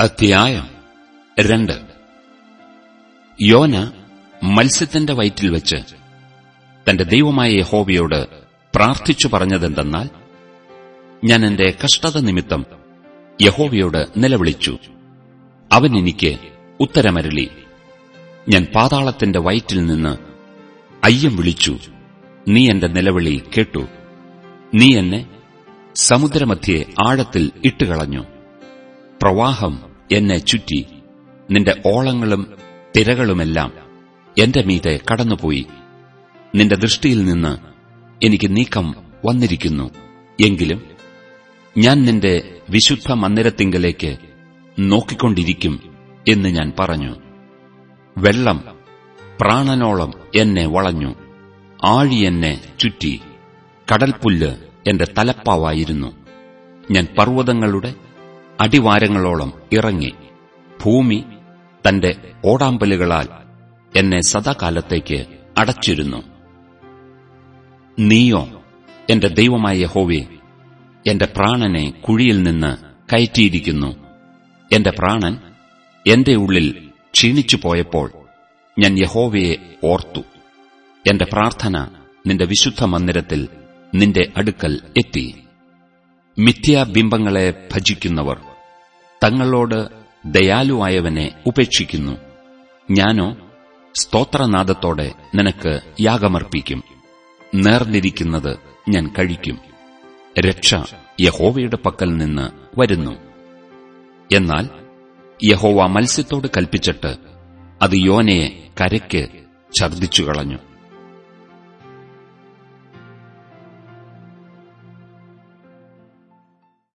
അധ്യായം രണ്ട്. യോന മത്സ്യത്തിന്റെ വയറ്റിൽ വെച്ച് തന്റെ ദൈവമായ യഹോവയോട് പ്രാർത്ഥിച്ചു പറഞ്ഞതെന്തെന്നാൽ ഞാൻ എന്റെ കഷ്ടത നിമിത്തം യഹോവയോട് നിലവിളിച്ചു. അവൻ എനിക്ക് ഉത്തരമരളി. ഞാൻ പാതാളത്തിന്റെ വയറ്റിൽ നിന്ന് അയ്യം വിളിച്ചു. നീ എന്റെ നിലവിളി കേട്ടു. നീ എന്നെ സമുദ്രമധ്യേ ആഴത്തിൽ ഇട്ടുകളഞ്ഞു. പ്രവാഹം എന്നെ ചുറ്റി നിന്റെ ഓളങ്ങളും തിരകളുമെല്ലാം എന്റെ മീതെ കടന്നുപോയി. നിന്റെ ദൃഷ്ടിയിൽ നിന്ന് എനിക്ക് നീക്കം വന്നിരിക്കുന്നു. എങ്കിലും ഞാൻ നിന്റെ വിശുദ്ധ മന്ദിരത്തിങ്കലേക്ക് നോക്കിക്കൊണ്ടിരിക്കും എന്ന് ഞാൻ പറഞ്ഞു. വെള്ളം പ്രാണനോളം എന്നെ വളഞ്ഞു. ആഴി എന്നെ ചുറ്റി. കടൽപ്പുല്ല് എന്റെ തലപ്പാവായിരുന്നു. ഞാൻ പർവതങ്ങളുടെ അടിവാരങ്ങളോളം ഇറങ്ങി. ഭൂമി തന്റെ ഓടാമ്പലുകളാൽ എന്നെ സദാകാലത്തേക്ക് അടച്ചിരുന്നു. നീയോ എന്റെ ദൈവമായ യഹോവേ എന്റെ പ്രാണനെ കുഴിയിൽ നിന്ന് കയറ്റിയിരിക്കുന്നു. എന്റെ പ്രാണൻ എന്റെ ഉള്ളിൽ ക്ഷീണിച്ചു പോയപ്പോൾ ഞാൻ യഹോവയെ ഓർത്തു. എന്റെ പ്രാർത്ഥന നിന്റെ വിശുദ്ധ മന്ദിരത്തിൽ നിന്റെ അടുക്കൽ എത്തി. മിഥ്യാബിംബങ്ങളെ ഭജിക്കുന്നവർ തങ്ങളോട് ദയാലുവായവനെ ഉപേക്ഷിക്കുന്നു. ഞാനോ സ്തോത്രനാദത്തോടെ നിനക്ക് യാഗമർപ്പിക്കും. നേർന്നിരിക്കുന്നത് ഞാൻ കഴിക്കും. രക്ഷ യഹോവയുടെ പക്കൽ നിന്ന് വരുന്നു. എന്നാൽ യഹോവ മത്സ്യത്തോട് കൽപ്പിച്ചിട്ട് അത് യോനയെ കരയ്ക്ക് ഛർദിച്ചു കളഞ്ഞു